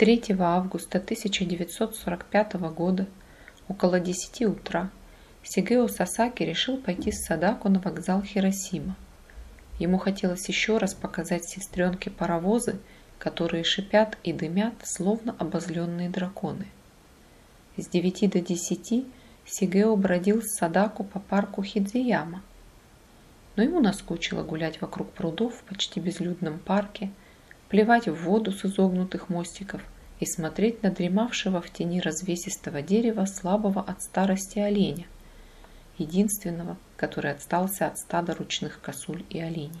3 августа 1945 года около 10 утра Сигео Сасаки решил пойти с Садако на вокзал Хиросима. Ему хотелось еще раз показать сестренке паровозы, которые шипят и дымят, словно обозленные драконы. С 9 до 10 Сигео бродил с Садако по парку Хидзияма. Но ему наскучило гулять вокруг прудов в почти безлюдном парке, плевать в воду с изогнутых мостиков и смотреть на дремавшего в тени развесистого дерева слабого от старости оленя, единственного, который отстался от стада ручных косуль и оленей.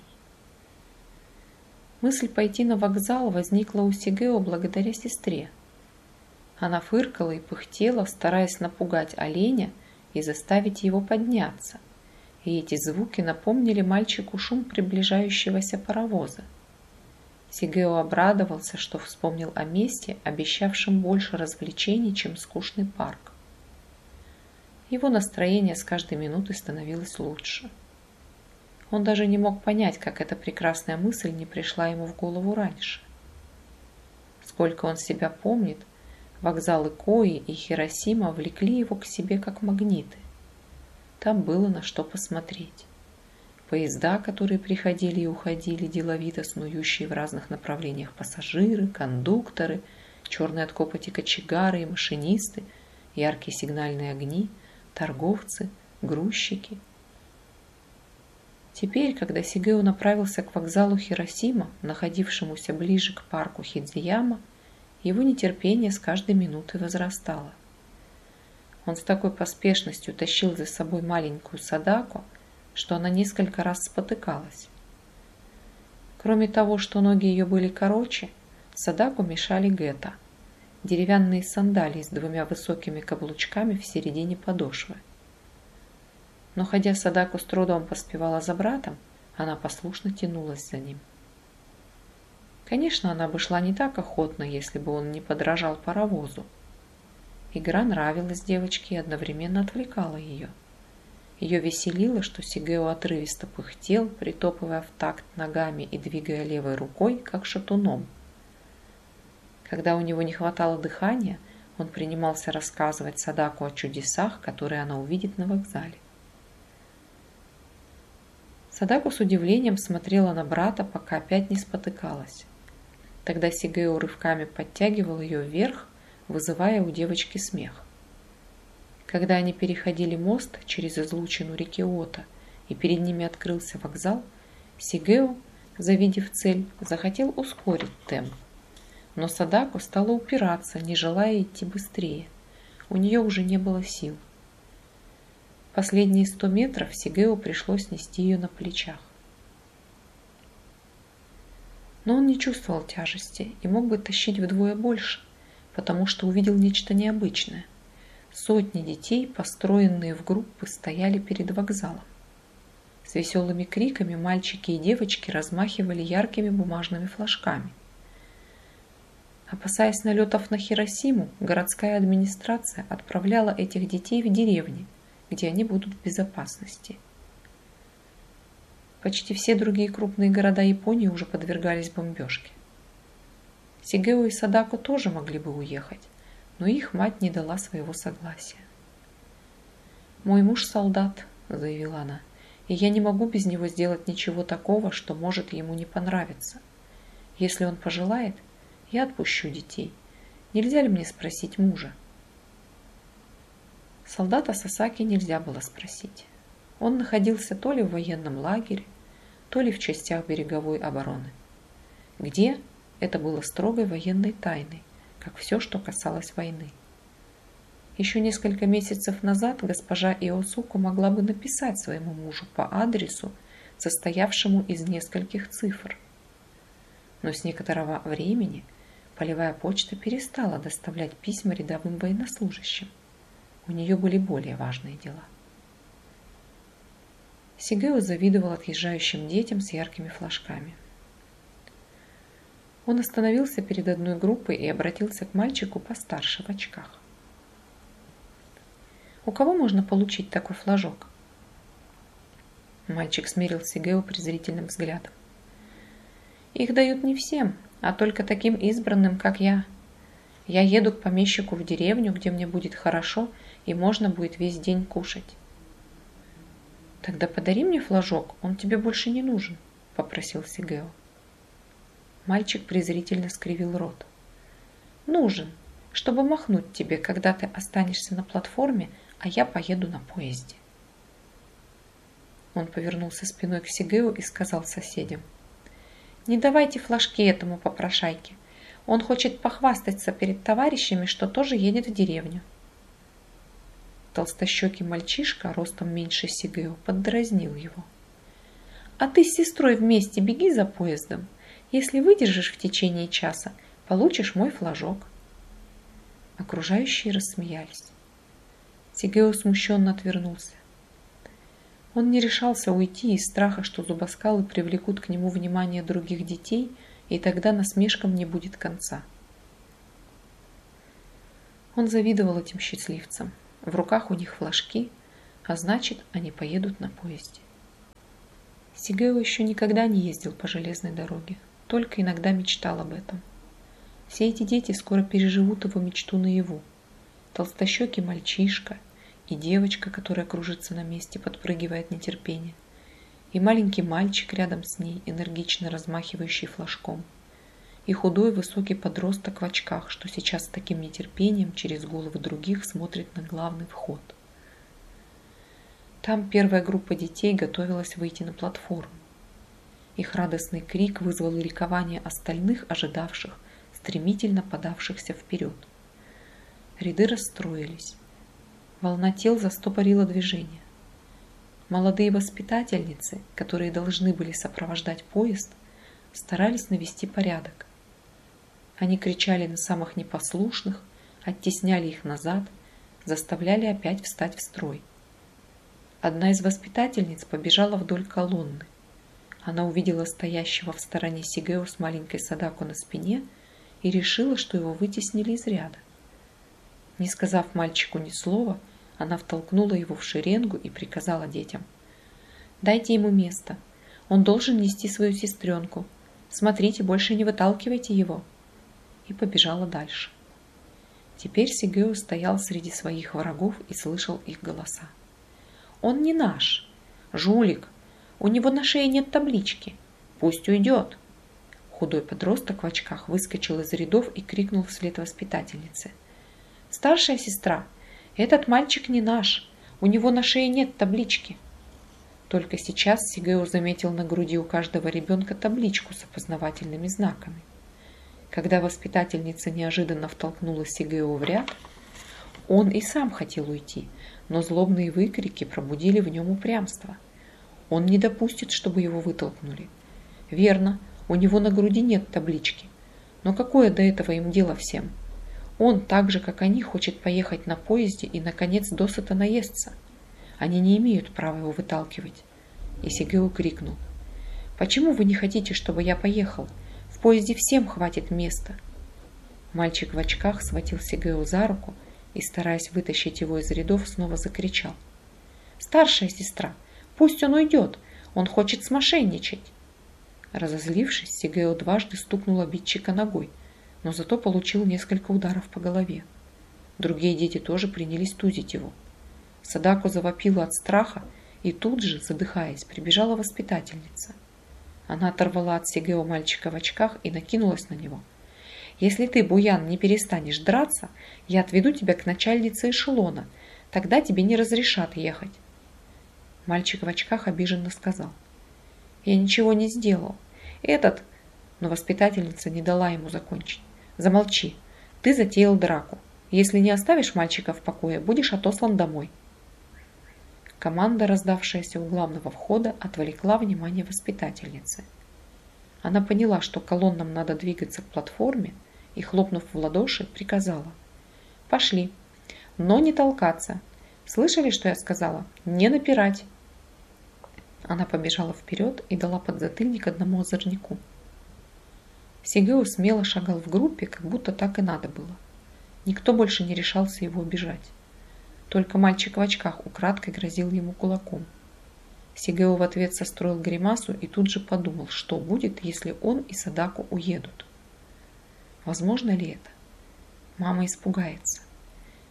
Мысль пойти на вокзал возникла у Сигео благодаря сестре. Она фыркала и пыхтела, стараясь напугать оленя и заставить его подняться. И эти звуки напомнили мальчику шум приближающегося паровоза. Сигео обрадовался, что вспомнил о месте, обещавшем больше развлечений, чем скучный парк. Его настроение с каждой минутой становилось лучше. Он даже не мог понять, как эта прекрасная мысль не пришла ему в голову раньше. Сколько он себя помнит, вокзалы Кои и Хиросима влекли его к себе как магниты. Там было на что посмотреть поезда, которые приходили и уходили, деловито снующие в разных направлениях пассажиры, кондукторы, черные от копоти кочегары и машинисты, яркие сигнальные огни, торговцы, грузчики. Теперь, когда Сигео направился к вокзалу Хиросима, находившемуся ближе к парку Хидзияма, его нетерпение с каждой минутой возрастало. Он с такой поспешностью тащил за собой маленькую Садаку, что она несколько раз спотыкалась. Кроме того, что ноги ее были короче, Садаку мешали гетто, деревянные сандалии с двумя высокими каблучками в середине подошвы. Но ходя Садаку с трудом поспевала за братом, она послушно тянулась за ним. Конечно, она бы шла не так охотно, если бы он не подражал паровозу. Игра нравилась девочке и одновременно отвлекала ее – ее веселило, что Сигео отрывисто пыхтел, притопывая в такт ногами и двигая левой рукой, как шатуном. Когда у него не хватало дыхания, он принимался рассказывать Садаку о чудесах, которые она увидит на вокзале. Садаку с удивлением смотрела на брата, пока опять не спотыкалась. Тогда Сигео рывками подтягивал ее вверх, вызывая у девочки смех. Когда они переходили мост через излучину реки Ота, и перед ними открылся вокзал, Сигео, завидев цель, захотел ускорить темп. Но Садако стала упираться, не желая идти быстрее. У нее уже не было сил. Последние сто метров Сигео пришлось нести ее на плечах. Но он не чувствовал тяжести и мог бы тащить вдвое больше, потому что увидел нечто необычное. Сотни детей, построенные в группы, стояли перед вокзалом. С веселыми криками мальчики и девочки размахивали яркими бумажными флажками. Опасаясь налетов на Хиросиму, городская администрация отправляла этих детей в деревни, где они будут в безопасности. Почти все другие крупные города Японии уже подвергались бомбежке. Сигео и Садако тоже могли бы уехать, но их мать не дала своего согласия. «Мой муж солдат», — заявила она, — «и я не могу без него сделать ничего такого, что может ему не понравиться. Если он пожелает, я отпущу детей. Нельзя ли мне спросить мужа?» Солдата Сасаки нельзя было спросить. Он находился то ли в военном лагере, то ли в частях береговой обороны. Где? Это было строгой военной тайной, как все, что касалось войны. Еще несколько месяцев назад госпожа Иосуку могла бы написать своему мужу по адресу, состоявшему из нескольких цифр. Но с некоторого времени полевая почта перестала доставлять письма рядовым военнослужащим. У нее были более важные дела. Сигео завидовал отъезжающим детям с яркими флажками. Он остановился перед одной группой и обратился к мальчику постарше в очках. «У кого можно получить такой флажок?» Мальчик смерил Сигео презрительным взглядом. «Их дают не всем, а только таким избранным, как я. Я еду к помещику в деревню, где мне будет хорошо и можно будет весь день кушать. Тогда подари мне флажок, он тебе больше не нужен, попросил Сигео. Мальчик презрительно скривил рот. Нужен, чтобы махнуть тебе, когда ты останешься на платформе, а я поеду на поезде. Он повернулся спиной к Сигео и сказал соседям. «Не давайте флажки этому попрошайке. Он хочет похвастаться перед товарищами, что тоже едет в деревню». Толстощекий мальчишка, ростом меньше Сигео, поддразнил его. «А ты с сестрой вместе беги за поездом. Если выдержишь в течение часа, получишь мой флажок». Окружающие рассмеялись. Сигео смущенно отвернулся. Он не решался уйти из страха, что зубоскалы привлекут к нему внимание других детей, и тогда насмешкам не будет конца. Он завидовал этим счастливцам. В руках у них флажки, а значит, они поедут на поезде. Сигео еще никогда не ездил по железной дороге, только иногда мечтал об этом. Все эти дети скоро переживут его мечту наяву. Толстощекий мальчишка – и девочка, которая кружится на месте, подпрыгивает нетерпение, и маленький мальчик рядом с ней, энергично размахивающий флажком, и худой высокий подросток в очках, что сейчас с таким нетерпением через головы других смотрит на главный вход. Там первая группа детей готовилась выйти на платформу. Их радостный крик вызвал ликование остальных, ожидавших, стремительно подавшихся вперед. Ряды расстроились. Волна тел застопорила движение. Молодые воспитательницы, которые должны были сопровождать поезд, старались навести порядок. Они кричали на самых непослушных, оттесняли их назад, заставляли опять встать в строй. Одна из воспитательниц побежала вдоль колонны. Она увидела стоящего в стороне Сигео с маленькой Садако на спине и решила, что его вытеснили из ряда. Не сказав мальчику ни слова, она втолкнула его в шеренгу и приказала детям. «Дайте ему место. Он должен нести свою сестренку. Смотрите, больше не выталкивайте его». И побежала дальше. Теперь Сигео стоял среди своих врагов и слышал их голоса. «Он не наш. Жулик. У него на шее нет таблички. Пусть уйдет». Худой подросток в очках выскочил из рядов и крикнул вслед воспитательнице. «Старшая сестра, этот мальчик не наш. У него на шее нет таблички. Только сейчас Сигео заметил на груди у каждого ребенка табличку с опознавательными знаками. Когда воспитательница неожиданно втолкнула Сигео в ряд, он и сам хотел уйти, но злобные выкрики пробудили в нем упрямство. Он не допустит, чтобы его вытолкнули. Верно, у него на груди нет таблички. Но какое до этого им дело всем? Он, так же как они, хочет поехать на поезде и, наконец, досыта наесться. Они не имеют права его выталкивать. И Сигео крикнул. «Почему вы не хотите, чтобы я поехал? В поезде всем хватит места». Мальчик в очках схватил Сигео за руку и, стараясь вытащить его из рядов, снова закричал. «Старшая сестра, пусть он уйдет, он хочет смошенничать!» Разозлившись, Сигео дважды стукнул обидчика ногой, но зато получил несколько ударов по голове. Другие дети тоже принялись тузить его. Садако завопила от страха, и тут же, задыхаясь, прибежала воспитательница. Она оторвала от Сигео мальчика в очках и накинулась на него. «Если ты, Буян, не перестанешь драться, я отведу тебя к начальнице эшелона. Тогда тебе не разрешат ехать». Мальчик в очках обиженно сказал. «Я ничего не сделал. Этот...» Но воспитательница не дала ему закончить. Замолчи. Ты затеял драку. Если не оставишь мальчика в покое, будешь отослан домой. Команда, раздавшаяся у главного входа, отвлекла внимание воспитательницы. Она поняла, что колоннам надо двигаться к платформе, и, хлопнув в ладоши, приказала. «Пошли. Но не толкаться. Слышали, что я сказала? Не напирать!» Она побежала вперед и дала подзатыльник одному озорнику. Сигео смело шагал в группе, как будто так и надо было. Никто больше не решался его убежать. Только мальчик в очках украдкой грозил ему кулаком. Сигео в ответ состроил гримасу и тут же подумал, что будет, если он и Садаку уедут. Возможно ли это? Мама испугается.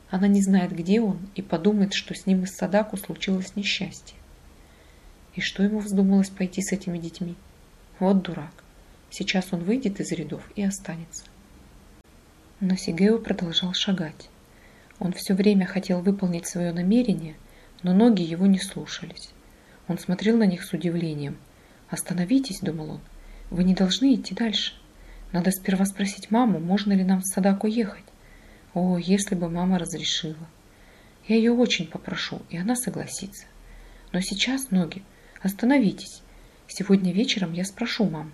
Она не знает, где он, и подумает, что с ним из Садаку случилось несчастье. И что ему вздумалось пойти с этими детьми? Вот дурак. Сейчас он выйдет из рядов и останется. Но Сигео продолжал шагать. Он все время хотел выполнить свое намерение, но ноги его не слушались. Он смотрел на них с удивлением. «Остановитесь», — думал он, — «вы не должны идти дальше. Надо сперва спросить маму, можно ли нам в Садаку ехать. О, если бы мама разрешила. Я ее очень попрошу, и она согласится. Но сейчас, ноги, остановитесь. Сегодня вечером я спрошу маму.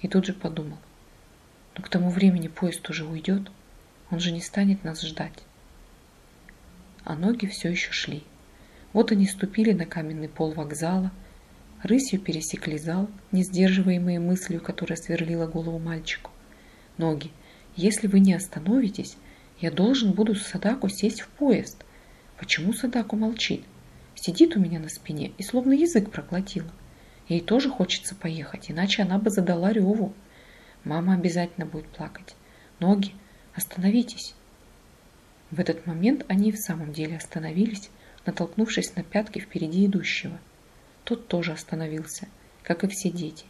И тут же подумал. Но к тому времени поезд уже уйдет. Он же не станет нас ждать. А ноги все еще шли. Вот они ступили на каменный пол вокзала, рысью пересекли зал, не сдерживаемые мыслью, которая сверлила голову мальчику. Ноги, если вы не остановитесь, я должен буду с Садаку сесть в поезд. Почему Садаку молчит? Сидит у меня на спине и словно язык проглотила. Ей тоже хочется поехать, иначе она бы задала реву. Мама обязательно будет плакать. Ноги, остановитесь. В этот момент они в самом деле остановились, натолкнувшись на пятки впереди идущего. Тот тоже остановился, как и все дети,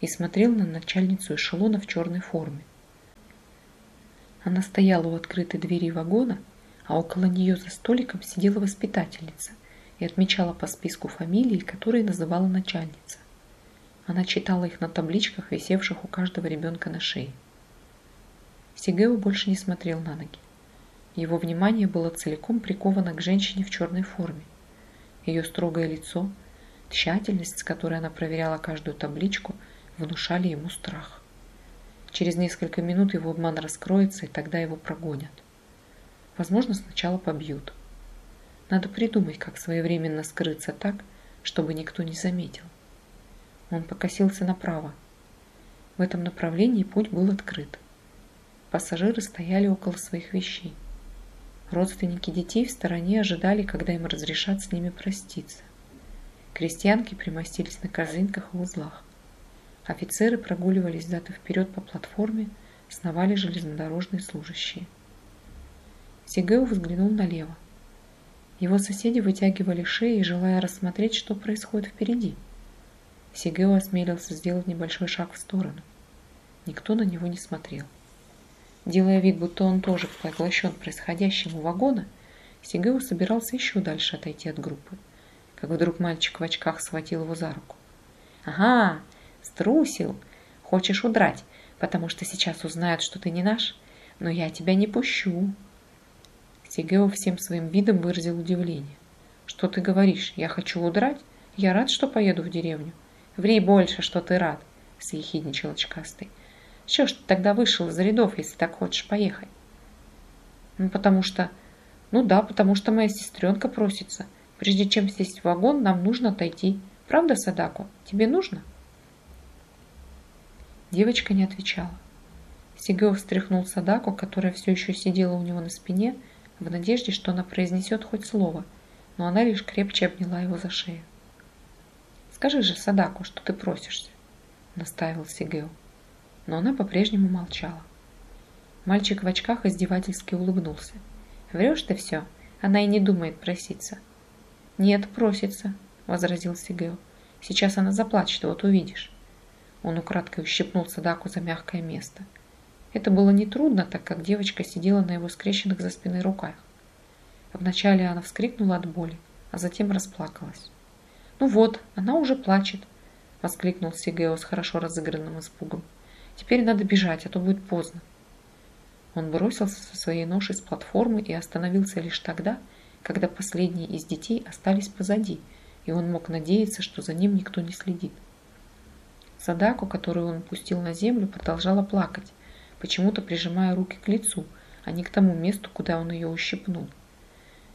и смотрел на начальницу эшелона в черной форме. Она стояла у открытой двери вагона, а около нее за столиком сидела воспитательница и отмечала по списку фамилии, которые называла начальница. Она читала их на табличках, висевших у каждого ребенка на шее. Сигео больше не смотрел на ноги. Его внимание было целиком приковано к женщине в черной форме. Ее строгое лицо, тщательность, с которой она проверяла каждую табличку, внушали ему страх. Через несколько минут его обман раскроется, и тогда его прогонят. Возможно, сначала побьют. Надо придумать, как своевременно скрыться так, чтобы никто не заметил. Он покосился направо. В этом направлении путь был открыт. Пассажиры стояли около своих вещей. Родственники детей в стороне ожидали, когда им разрешат с ними проститься. Крестьянки примостились на корзинках и узлах. Офицеры прогуливались взад и вперед по платформе, сновали железнодорожные служащие. Сигео взглянул налево. Его соседи вытягивали шеи, желая рассмотреть, что происходит впереди. Сигео осмелился сделать небольшой шаг в сторону. Никто на него не смотрел. Делая вид, будто он тоже поглощен происходящим у вагона, Сигео собирался еще дальше отойти от группы, как вдруг мальчик в очках схватил его за руку. «Ага, Струсил. Хочешь удрать, потому что сейчас узнают, что ты не наш? Но я тебя не пущу. Сигео всем своим видом выразил удивление. Что ты говоришь? Я хочу удрать? Я рад, что поеду в деревню. Ври больше, что ты рад, съехидничал очкастый. Чего ж ты тогда вышел из рядов, если так хочешь поехать? Ну, потому что... Ну да, потому что моя сестренка просится. Прежде чем сесть в вагон, нам нужно отойти. Правда, Садаку? Тебе нужно? Девочка не отвечала. Сигео встряхнул Садаку, которая все еще сидела у него на спине, в надежде, что она произнесет хоть слово, но она лишь крепче обняла его за шею. «Скажи же, Садаку, что ты просишься», — настаивал Сигео. Но она по-прежнему молчала. Мальчик в очках издевательски улыбнулся. «Врешь ты все, она и не думает проситься». «Нет, просится», — возразил Сигео. «Сейчас она заплачет, вот увидишь». Он украдкой ущипнул Садаку за мягкое место. Это было нетрудно, так как девочка сидела на его скрещенных за спиной руках. Вначале она вскрикнула от боли, а затем расплакалась. «Ну вот, она уже плачет», — воскликнул Сигео с хорошо разыгранным испугом. «Теперь надо бежать, а то будет поздно». Он бросился со своей ношей с платформы и остановился лишь тогда, когда последние из детей остались позади, и он мог надеяться, что за ним никто не следит. Садаку, которую он пустил на землю, продолжала плакать, почему-то прижимая руки к лицу, а не к тому месту, куда он ее ущипнул.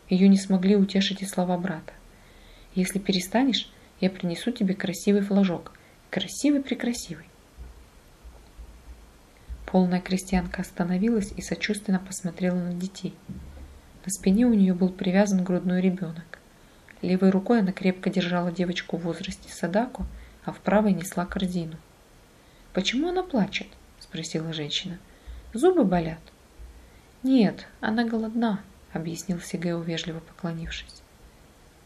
Ее не смогли утешить и слова брата. «Если перестанешь, я принесу тебе красивый флажок. Красивый-прекрасивый». Полная крестьянка остановилась и сочувственно посмотрела на детей. На спине у нее был привязан грудной ребенок. Левой рукой она крепко держала девочку в возрасте Садаку, а в правой несла корзину. «Почему она плачет?» – спросила женщина. «Зубы болят». «Нет, она голодна», — объяснил Сигео, вежливо поклонившись.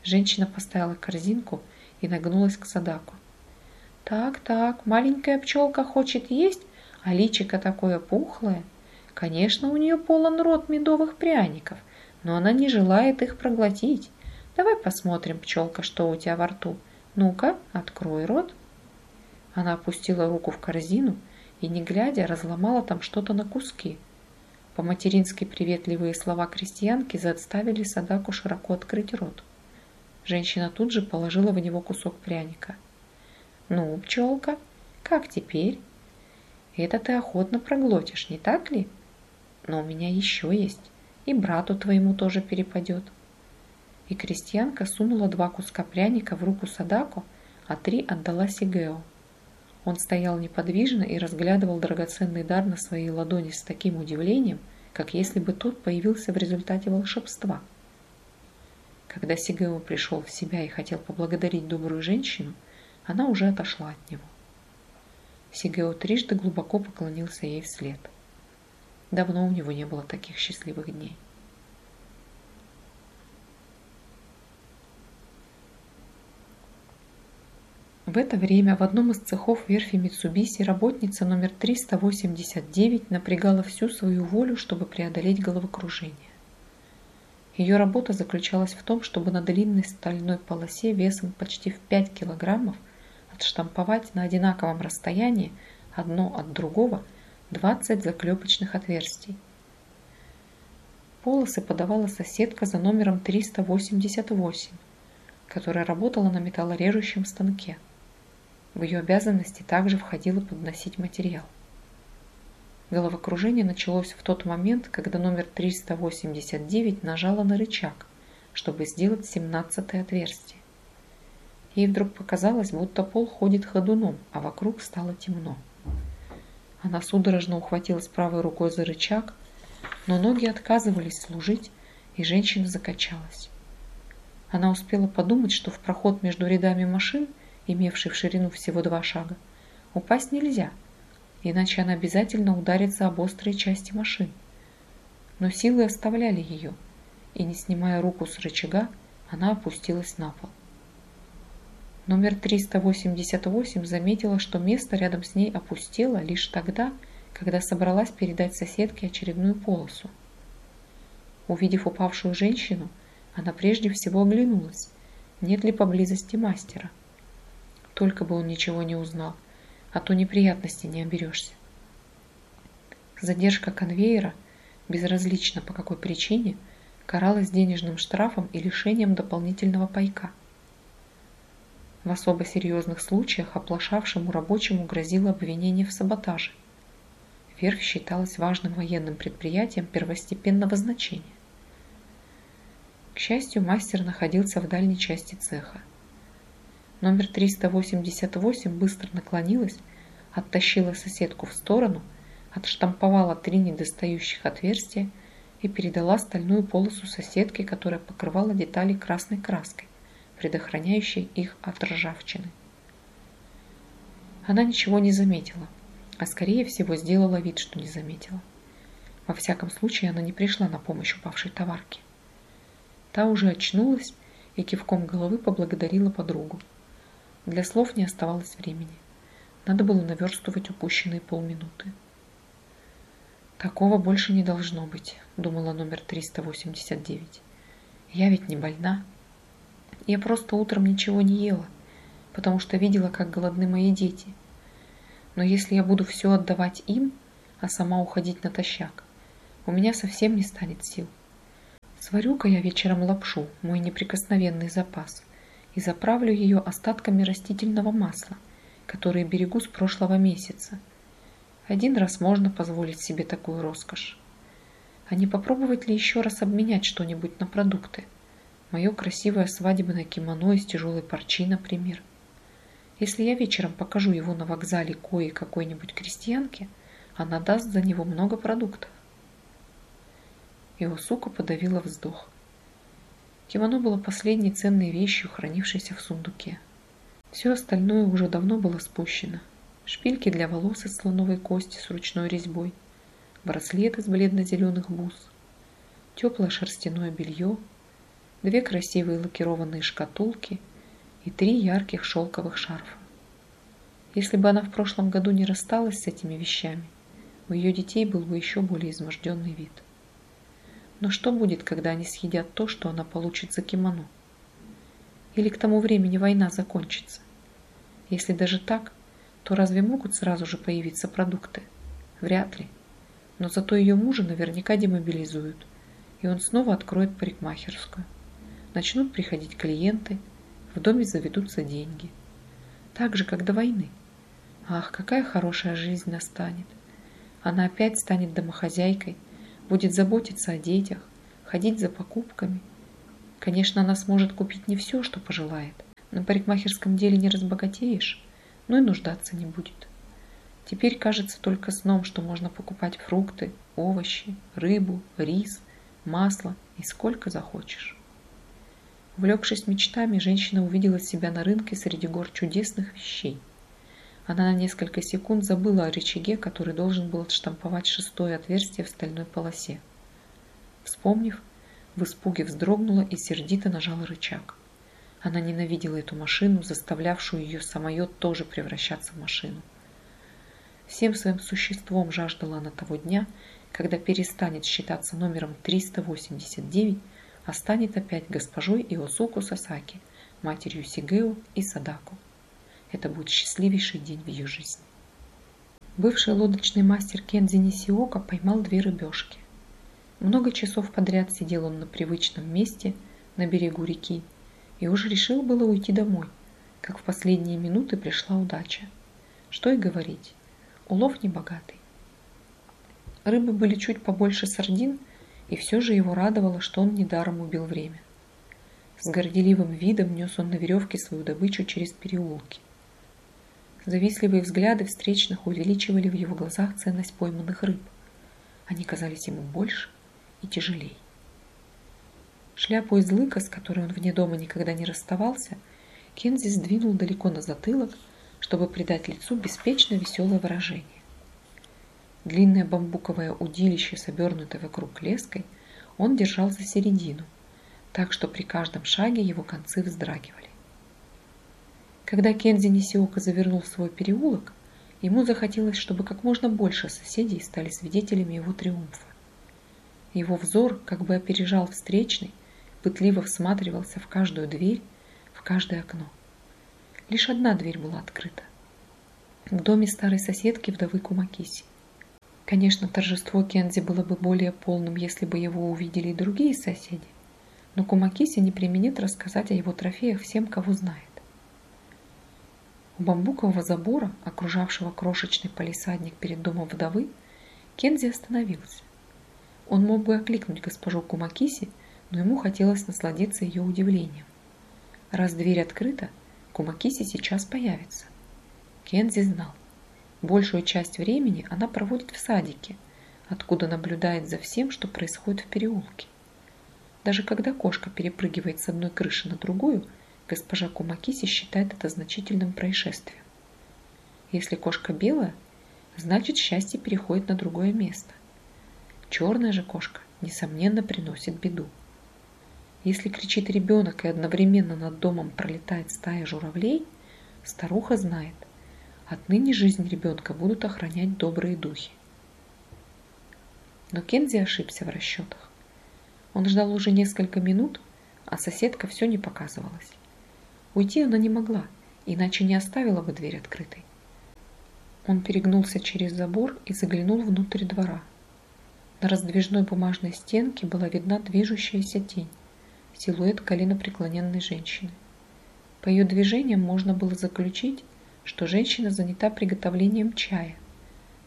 Женщина поставила корзинку и нагнулась к Садаку. «Так, так, маленькая пчелка хочет есть, а личико такое пухлое. Конечно, у нее полон рот медовых пряников, но она не желает их проглотить. Давай посмотрим, пчелка, что у тебя во рту. Ну-ка, открой рот». Она опустила руку в корзину и, не глядя, разломала там что-то на куски. По-матерински приветливые слова крестьянки заставили Садаку широко открыть рот. Женщина тут же положила в него кусок пряника. «Ну, пчелка, как теперь?» «Это ты охотно проглотишь, не так ли?» «Но у меня еще есть, и брату твоему тоже перепадет». И крестьянка сунула два куска пряника в руку Садаку, а три отдала Сигео. Он стоял неподвижно и разглядывал драгоценный дар на своей ладони с таким удивлением, как если бы тот появился в результате волшебства. Когда Сигео пришел в себя и хотел поблагодарить добрую женщину, она уже отошла от него. Сигео трижды глубоко поклонился ей вслед. Давно у него не было таких счастливых дней. В это время в одном из цехов верфи Митсубиси работница номер 389 напрягала всю свою волю, чтобы преодолеть головокружение. Ее работа заключалась в том, чтобы на длинной стальной полосе весом почти в 5 килограммов отштамповать на одинаковом расстоянии одно от другого 20 заклепочных отверстий. Полосы подавала соседка за номером 388, которая работала на металлорежущем станке. В ее обязанности также входило подносить материал. Головокружение началось в тот момент, когда номер 389 нажала на рычаг, чтобы сделать 17 отверстие. Ей вдруг показалось, будто пол ходит ходуном, а вокруг стало темно. Она судорожно ухватилась правой рукой за рычаг, но ноги отказывались служить, и женщина закачалась. Она успела подумать, что в проход между рядами машин – имевший в ширину всего два шага, упасть нельзя, иначе она обязательно ударится об острые части машин. Но силы оставляли ее, и, не снимая руку с рычага, она опустилась на пол. Номер 388 заметила, что место рядом с ней опустело лишь тогда, когда собралась передать соседке очередную полосу. Увидев упавшую женщину, она прежде всего оглянулась, нет ли поблизости мастера. Только бы он ничего не узнал, а то неприятностей не оберешься. Задержка конвейера, безразлично по какой причине, каралась денежным штрафом и лишением дополнительного пайка. В особо серьезных случаях оплошавшему рабочему грозило обвинение в саботаже. Верфь считалась важным военным предприятием первостепенного значения. К счастью, мастер находился в дальней части цеха. Номер 388 быстро наклонилась, оттащила соседку в сторону, отштамповала три недостающих отверстия и передала стальную полосу соседке, которая покрывала детали красной краской, предохраняющей их от ржавчины. Она ничего не заметила, а скорее всего сделала вид, что не заметила. Во всяком случае, она не пришла на помощь упавшей товарке. Та уже очнулась и кивком головы поблагодарила подругу. Для слов не оставалось времени. Надо было наверстывать упущенные полминуты. «Такого больше не должно быть», — думала номер 389. «Я ведь не больна. Я просто утром ничего не ела, потому что видела, как голодны мои дети. Но если я буду все отдавать им, а сама уходить натощак, у меня совсем не станет сил. Сварю-ка я вечером лапшу, мой неприкосновенный запас и заправлю ее остатками растительного масла, которые берегу с прошлого месяца. Один раз можно позволить себе такую роскошь. А не попробовать ли еще раз обменять что-нибудь на продукты? Мое красивое свадебное кимоно из тяжелой парчи, например. Если я вечером покажу его на вокзале кое какой-нибудь крестьянке, она даст за него много продуктов. Его сука подавила вздох. Кимоно было последней ценной вещью, хранившейся в сундуке. Все остальное уже давно было спущено. Шпильки для волос из слоновой кости с ручной резьбой, браслет из бледно-зеленых бус, теплое шерстяное белье, две красивые лакированные шкатулки и три ярких шелковых шарфа. Если бы она в прошлом году не рассталась с этими вещами, у ее детей был бы еще более изможденный вид. Но что будет, когда они съедят то, что она получит за кимоно? Или к тому времени война закончится? Если даже так, то разве могут сразу же появиться продукты? Вряд ли. Но зато ее мужа наверняка демобилизуют, и он снова откроет парикмахерскую. Начнут приходить клиенты, в доме заведутся деньги. Так же, как до войны. Ах, какая хорошая жизнь настанет. Она опять станет домохозяйкой, будет заботиться о детях, ходить за покупками. Конечно, она сможет купить не все, что пожелает. На парикмахерском деле не разбогатеешь, но и нуждаться не будет. Теперь кажется только сном, что можно покупать фрукты, овощи, рыбу, рис, масло и сколько захочешь. Увлекшись мечтами, женщина увидела себя на рынке среди гор чудесных вещей. Она на несколько секунд забыла о рычаге, который должен был отштамповать шестое отверстие в стальной полосе. Вспомнив, в испуге вздрогнула и сердито нажала рычаг. Она ненавидела эту машину, заставлявшую ее самое тоже превращаться в машину. Всем своим существом жаждала она того дня, когда перестанет считаться номером 389, а станет опять госпожой Иосуку Сасаки, матерью Сигео и Садаку. Это будет счастливейший день в ее жизни. Бывший лодочный мастер Кензи Нисиока поймал две рыбешки. Много часов подряд сидел он на привычном месте на берегу реки и уже решил было уйти домой, как в последние минуты пришла удача. Что и говорить, улов не богатый. Рыбы были чуть побольше сардин, и все же его радовало, что он недаром убил время. С горделивым видом нес он на веревке свою добычу через переулки. Завистливые взгляды встречных увеличивали в его глазах ценность пойманных рыб. Они казались ему больше и тяжелее. Шляпу из лыка, с которой он вне дома никогда не расставался, Кензи сдвинул далеко на затылок, чтобы придать лицу беспечно веселое выражение. Длинное бамбуковое удилище с вокруг леской он держал за середину, так что при каждом шаге его концы вздрагивали. Когда Кензи Нисиока завернул в свой переулок, ему захотелось, чтобы как можно больше соседей стали свидетелями его триумфа. Его взор как бы опережал встречный, пытливо всматривался в каждую дверь, в каждое окно. Лишь одна дверь была открыта. В доме старой соседки вдовы Кумакиси. Конечно, торжество Кензи было бы более полным, если бы его увидели и другие соседи, но Кумакиси не применит рассказать о его трофеях всем, кого знает. У бамбукового забора, окружавшего крошечный палисадник перед домом вдовы, Кензи остановился. Он мог бы окликнуть госпожу Кумакиси, но ему хотелось насладиться ее удивлением. Раз дверь открыта, Кумакиси сейчас появится. Кензи знал. Большую часть времени она проводит в садике, откуда наблюдает за всем, что происходит в переулке. Даже когда кошка перепрыгивает с одной крыши на другую – Госпожа Кумакиси считает это значительным происшествием. Если кошка белая, значит счастье переходит на другое место. Черная же кошка, несомненно, приносит беду. Если кричит ребенок и одновременно над домом пролетает стая журавлей, старуха знает, отныне жизнь ребенка будут охранять добрые духи. Но Кензи ошибся в расчетах. Он ждал уже несколько минут, а соседка все не показывалась. Уйти она не могла, иначе не оставила бы дверь открытой. Он перегнулся через забор и заглянул внутрь двора. На раздвижной бумажной стенке была видна движущаяся тень, силуэт коленопреклоненной женщины. По ее движениям можно было заключить, что женщина занята приготовлением чая,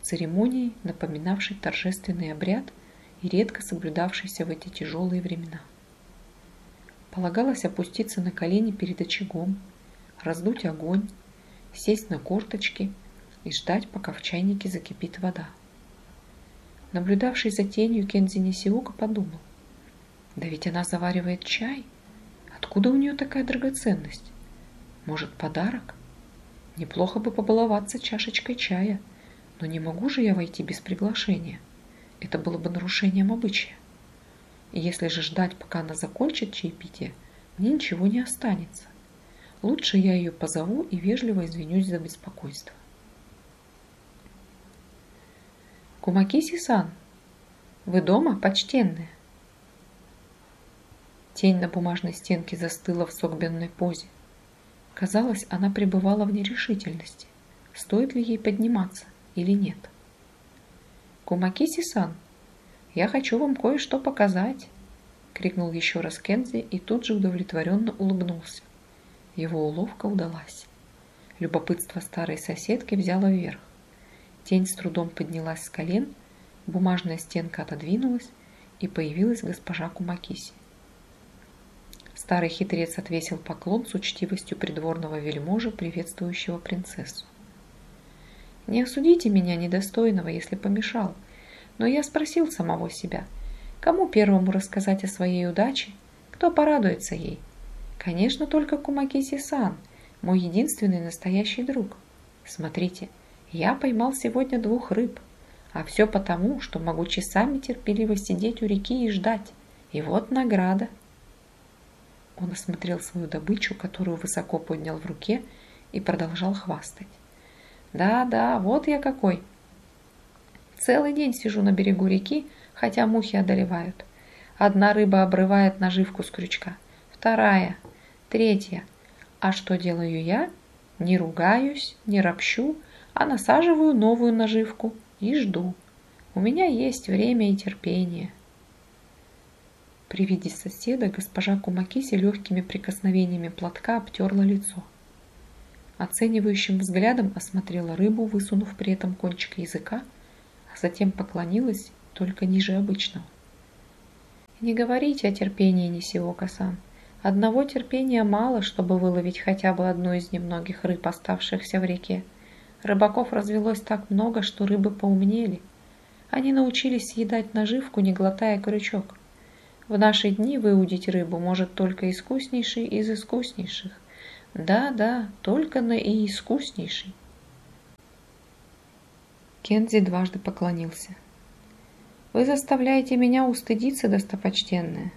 церемонией, напоминавшей торжественный обряд и редко соблюдавшийся в эти тяжелые времена. Полагалось опуститься на колени перед очагом, раздуть огонь, сесть на корточки и ждать, пока в чайнике закипит вода. Наблюдавший за тенью Кензи Нисиока подумал, да ведь она заваривает чай. Откуда у нее такая драгоценность? Может, подарок? Неплохо бы побаловаться чашечкой чая, но не могу же я войти без приглашения. Это было бы нарушением обычая. Если же ждать, пока она закончит чаепитие, мне ничего не останется. Лучше я ее позову и вежливо извинюсь за беспокойство. Кумакиси-сан, вы дома, почтенная? Тень на бумажной стенке застыла в согбенной позе. Казалось, она пребывала в нерешительности, стоит ли ей подниматься или нет. «Кумакиси-сан, я хочу вам кое-что показать!» — крикнул еще раз Кензи и тут же удовлетворенно улыбнулся. Его уловка удалась. Любопытство старой соседки взяло вверх. Тень с трудом поднялась с колен, бумажная стенка отодвинулась, и появилась госпожа Кумакиси. Старый хитрец отвесил поклон с учтивостью придворного вельможи, приветствующего принцессу. «Не осудите меня, недостойного, если помешал, но я спросил самого себя, кому первому рассказать о своей удаче, кто порадуется ей. Конечно, только Кумакиси-сан, мой единственный настоящий друг. Смотрите, я поймал сегодня двух рыб, а все потому, что могу часами терпеливо сидеть у реки и ждать. И вот награда». Он осмотрел свою добычу, которую высоко поднял в руке, и продолжал хвастать. «Да-да, вот я какой!» Целый день сижу на берегу реки, хотя мухи одолевают. Одна рыба обрывает наживку с крючка, вторая, третья. А что делаю я? Не ругаюсь, не ропщу, а насаживаю новую наживку и жду. У меня есть время и терпение. При виде соседа госпожа Кумакиси легкими прикосновениями платка обтерла лицо. Оценивающим взглядом осмотрела рыбу, высунув при этом кончик языка, а затем поклонилась только ниже обычного. «Не говорите о терпении, Нисиока-сан. Одного терпения мало, чтобы выловить хотя бы одну из немногих рыб, оставшихся в реке. Рыбаков развелось так много, что рыбы поумнели. Они научились съедать наживку, не глотая крючок. В наши дни выудить рыбу может только искуснейший из искуснейших. Да-да, только на и искуснейший. Кензи дважды поклонился. Вы заставляете меня устыдиться, достопочтенная.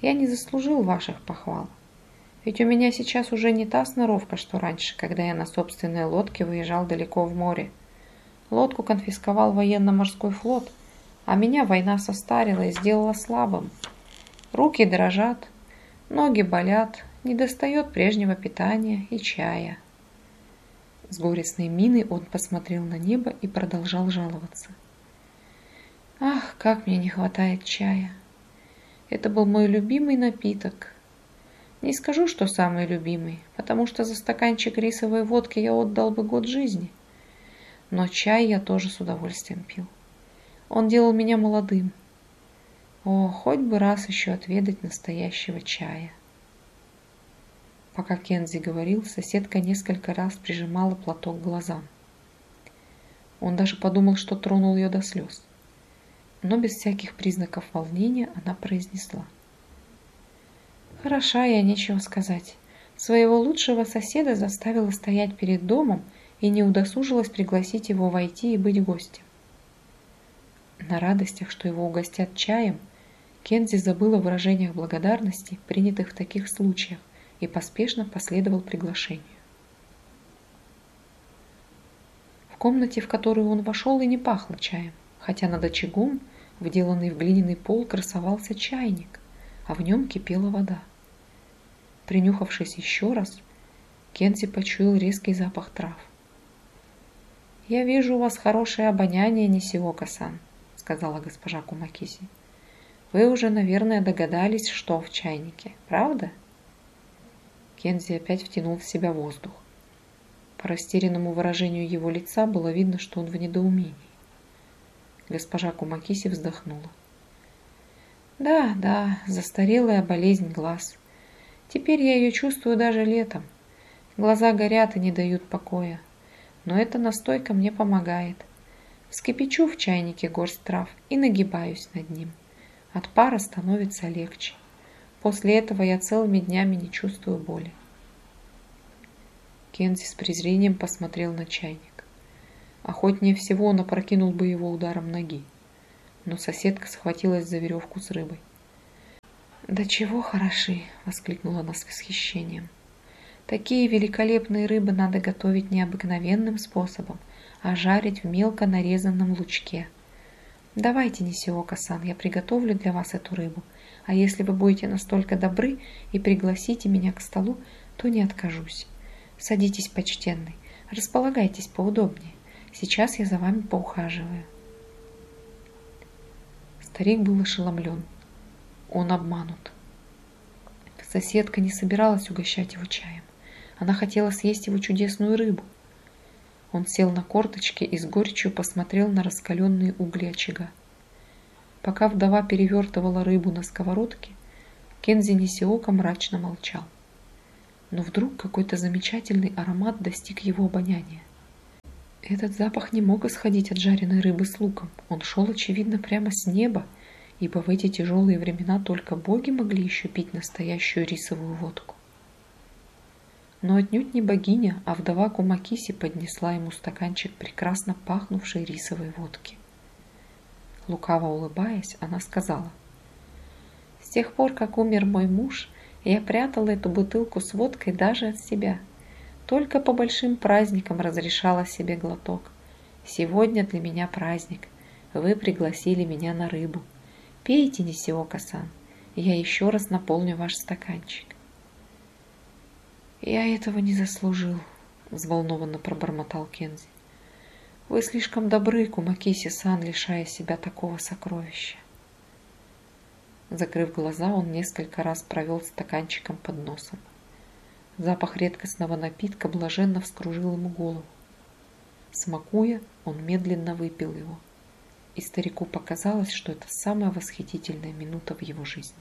Я не заслужил ваших похвал. Ведь у меня сейчас уже не та сноровка, что раньше, когда я на собственной лодке выезжал далеко в море. Лодку конфисковал военно-морской флот, а меня война состарила и сделала слабым. Руки дрожат, ноги болят, не достает прежнего питания и чая. С горестной миной он посмотрел на небо и продолжал жаловаться. Ах, как мне не хватает чая! Это был мой любимый напиток. Не скажу, что самый любимый, потому что за стаканчик рисовой водки я отдал бы год жизни. Но чай я тоже с удовольствием пил. Он делал меня молодым, о, хоть бы раз еще отведать настоящего чая. Пока Кензи говорил, соседка несколько раз прижимала платок к глазам. Он даже подумал, что тронул ее до слез. Но без всяких признаков волнения она произнесла. «Хороша я, нечего сказать. Своего лучшего соседа заставила стоять перед домом и не удосужилась пригласить его войти и быть гостем. На радостях, что его угостят чаем, Кензи забыл о выражениях благодарности, принятых в таких случаях, и поспешно последовал приглашению. В комнате, в которую он вошел, и не пахло чаем, хотя над очагом, вделанный в глиняный пол, красовался чайник, а в нем кипела вода. Принюхавшись еще раз, Кензи почуял резкий запах трав. «Я вижу у вас хорошее обоняние, Нисиока-сан», — сказала госпожа Кумакиси. Вы уже, наверное, догадались, что в чайнике, правда? Кензи опять втянул в себя воздух. По растерянному выражению его лица было видно, что он в недоумении. Госпожа Кумакиси вздохнула. Да, да, застарелая болезнь глаз. Теперь я ее чувствую даже летом. Глаза горят и не дают покоя. Но эта настойка мне помогает. Вскипячу в чайнике горсть трав и нагибаюсь над ним. От пара становится легче. После этого я целыми днями не чувствую боли. Кензи с презрением посмотрел на чайник. Охотнее всего он опрокинул бы его ударом ноги. но соседка схватилась за веревку с рыбой. «Да чего хороши!» — воскликнула она с восхищением. «Такие великолепные рыбы надо готовить необыкновенным способом, а жарить в мелко нарезанном лучке. Давайте, Нисиока-сан, я приготовлю для вас эту рыбу, а если вы будете настолько добры и пригласите меня к столу, то не откажусь. Садитесь, почтенный, располагайтесь поудобнее. Сейчас я за вами поухаживаю». Старик был ошеломлен. Он обманут. Соседка не собиралась угощать его чаем. Она хотела съесть его чудесную рыбу. Он сел на корточки и с горечью посмотрел на раскаленные угли очага. Пока вдова перевертывала рыбу на сковородке, Кензи Нисиока мрачно молчал. Но вдруг какой-то замечательный аромат достиг его обоняния. Этот запах не мог исходить от жареной рыбы с луком. Он шел, очевидно, прямо с неба, ибо в эти тяжелые времена только боги могли еще пить настоящую рисовую водку. Но отнюдь не богиня, а вдова Кумакиси поднесла ему стаканчик прекрасно пахнувшей рисовой водки. Лукаво улыбаясь, она сказала, «С тех пор, как умер мой муж, я прятала эту бутылку с водкой даже от себя – только по большим праздникам разрешала себе глоток. Сегодня для меня праздник. Вы пригласили меня на рыбу. Пейте, Нисиока-сан. Я еще раз наполню ваш стаканчик. Я этого не заслужил, взволнованно пробормотал Кензи. Вы слишком добры, Кумакиси-сан, лишая себя такого сокровища. Закрыв глаза, он несколько раз провел стаканчиком под носом. Запах редкостного напитка блаженно вскружил ему голову. Смакуя, он медленно выпил его. И старику показалось, что это самая восхитительная минута в его жизни.